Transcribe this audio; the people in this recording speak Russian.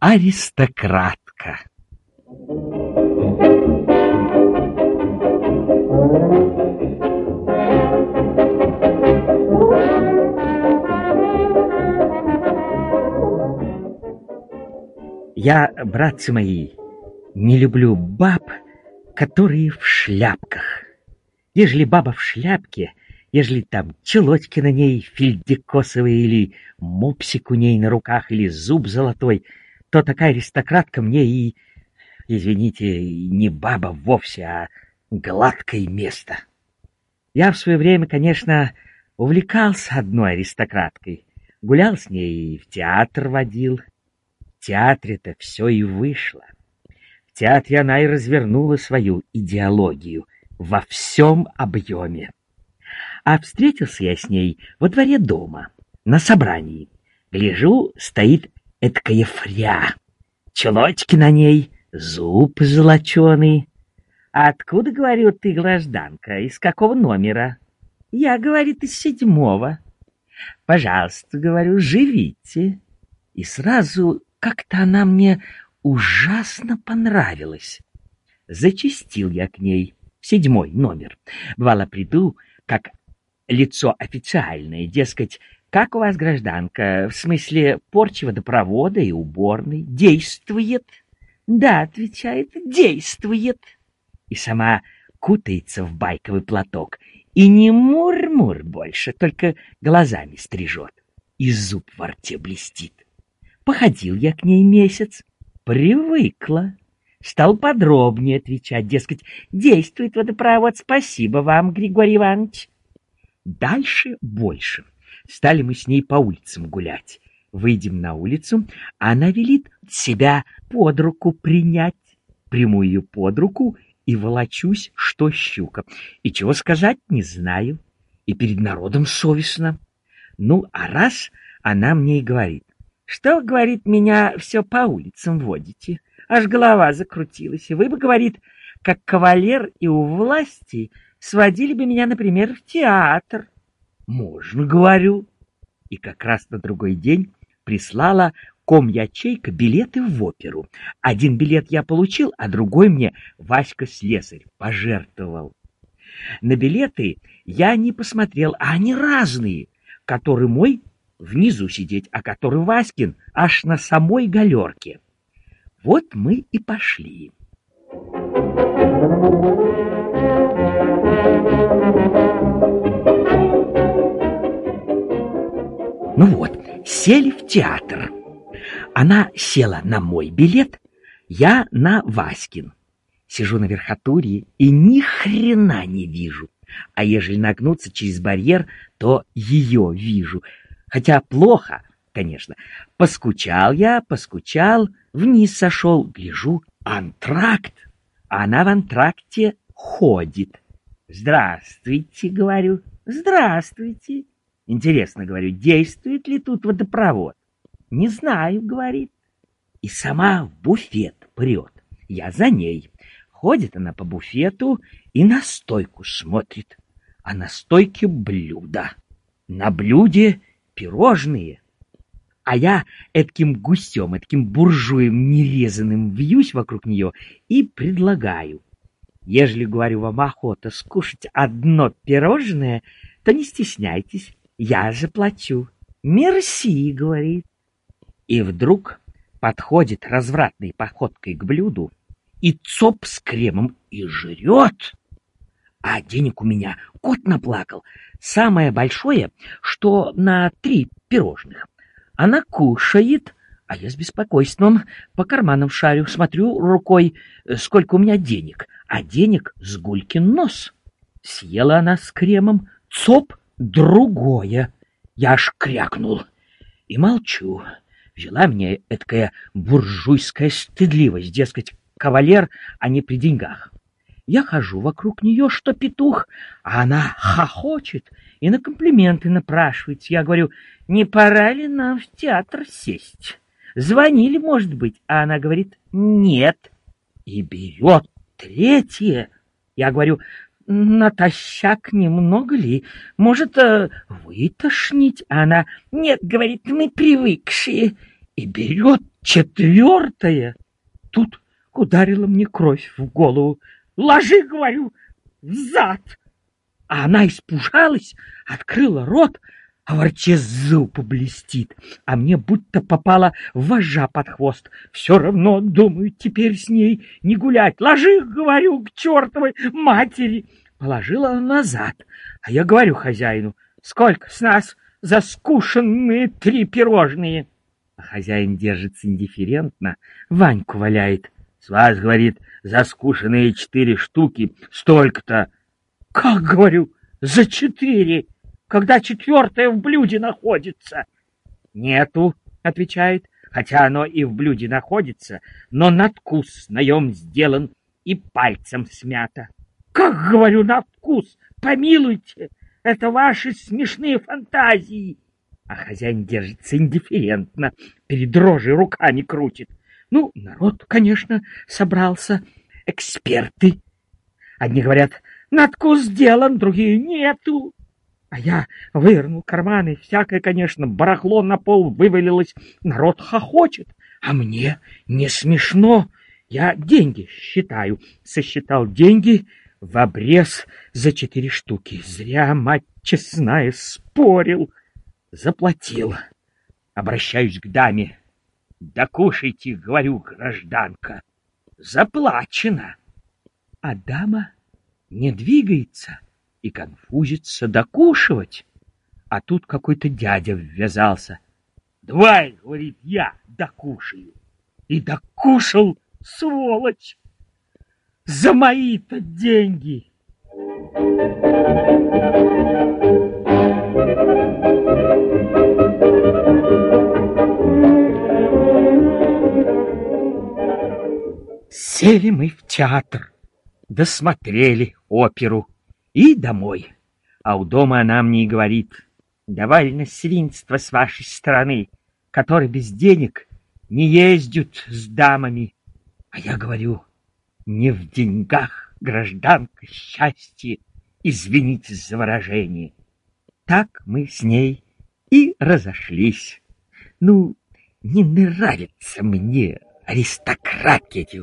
Аристократка. Я, братцы мои, не люблю баб, которые в шляпках. Ежели баба в шляпке, ежели там челочки на ней фельдикосовые или мопсик у ней на руках или зуб золотой, то такая аристократка мне и, извините, не баба вовсе, а гладкое место. Я в свое время, конечно, увлекался одной аристократкой, гулял с ней и в театр водил, театре-то все и вышло. В театре она и развернула свою идеологию во всем объеме. А встретился я с ней во дворе дома, на собрании. Гляжу, стоит эткая фря, челочки на ней, зуб золоченый. Откуда, говорю, ты, гражданка, из какого номера? Я, говорит, из седьмого. Пожалуйста, говорю, живите. И сразу как-то она мне ужасно понравилась. Зачистил я к ней седьмой номер. Бывало, приду, как лицо официальное, дескать, как у вас, гражданка, в смысле порчи водопровода и уборной, действует? Да, отвечает, действует. И сама кутается в байковый платок и не мур-мур больше, только глазами стрижет, и зуб во рте блестит. Походил я к ней месяц, привыкла. Стал подробнее отвечать, дескать, действует водопровод, спасибо вам, Григорий Иванович. Дальше больше. Стали мы с ней по улицам гулять. Выйдем на улицу, а она велит себя под руку принять. Приму ее под руку и волочусь, что щука. И чего сказать, не знаю. И перед народом совестно. Ну, а раз она мне и говорит, что, говорит, меня все по улицам водите? Аж голова закрутилась. И вы бы, говорит, как кавалер и у власти сводили бы меня, например, в театр. Можно, говорю. И как раз на другой день прислала ком-ячейка билеты в оперу. Один билет я получил, а другой мне Васька Слесарь пожертвовал. На билеты я не посмотрел, а они разные, который мой внизу сидеть, а который Васькин аж на самой галерке. Вот мы и пошли. Ну вот, сели в театр. Она села на мой билет, я на Васькин. Сижу на верхотуре и ни хрена не вижу. А ежели нагнуться через барьер, то ее вижу — Хотя плохо, конечно. Поскучал я, поскучал, вниз сошел, гляжу, антракт. А она в антракте ходит. Здравствуйте, говорю. Здравствуйте. Интересно, говорю, действует ли тут водопровод? Не знаю, говорит. И сама в буфет прет. Я за ней. Ходит она по буфету и на стойку смотрит. А на стойке блюдо. На блюде пирожные. А я этким гусем, этким буржуем нерезанным вьюсь вокруг нее и предлагаю. Ежели, говорю, вам охота скушать одно пирожное, то не стесняйтесь, я заплачу. Мерси, говорит. И вдруг подходит развратной походкой к блюду и цоп с кремом и жрет. А денег у меня кот наплакал. Самое большое, что на три пирожных. Она кушает, а я с беспокойством по карманам шарю, смотрю рукой, сколько у меня денег, а денег с гулькин нос. Съела она с кремом, цоп, другое. Я аж крякнул и молчу. Взяла мне эткая буржуйская стыдливость, дескать, кавалер, а не при деньгах. Я хожу вокруг нее, что петух, а она хохочет и на комплименты напрашивается. Я говорю, не пора ли нам в театр сесть? Звонили, может быть, а она говорит, нет. И берет третье. Я говорю, натощак немного ли? Может, э, вытошнить? А она, нет, говорит, мы привыкшие. И берет четвертое. Тут ударила мне кровь в голову. Ложи, говорю, в зад. А она испужалась, открыла рот, а во рте зуб блестит, а мне будто попала вожа под хвост. Все равно, думаю, теперь с ней не гулять. Ложи, говорю, к чертовой матери. Положила назад, а я говорю хозяину, сколько с нас за скушенные три пирожные. А хозяин держится индифферентно, Ваньку валяет. С вас, говорит, за скушенные четыре штуки столько-то. Как, говорю, за четыре? Когда четвертое в блюде находится? Нету, отвечает, хотя оно и в блюде находится, но надкус наем сделан и пальцем смято. Как, говорю, на вкус, помилуйте, это ваши смешные фантазии. А хозяин держится индифферентно, перед дрожей руками крутит. Ну, народ, конечно, собрался, эксперты. Одни говорят, надкус сделан, другие нету. А я вывернул карманы, всякое, конечно, барахло на пол вывалилось. Народ хохочет, а мне не смешно. Я деньги считаю. Сосчитал деньги в обрез за четыре штуки. Зря, мать честная, спорил. Заплатил. Обращаюсь к даме. Да кушайте, говорю, гражданка. Заплачено. А дама не двигается и конфузится докушивать. А тут какой-то дядя ввязался. «Давай, — говорит, — я докушаю». И докушал, сволочь, за мои-то деньги. Сели мы в театр, досмотрели оперу и домой. А у дома она мне и говорит, довольно свинство с вашей стороны, который без денег не ездят с дамами. А я говорю, не в деньгах, гражданка, счастье, извините за выражение. Так мы с ней и разошлись. Ну, не нравятся мне аристократки эти!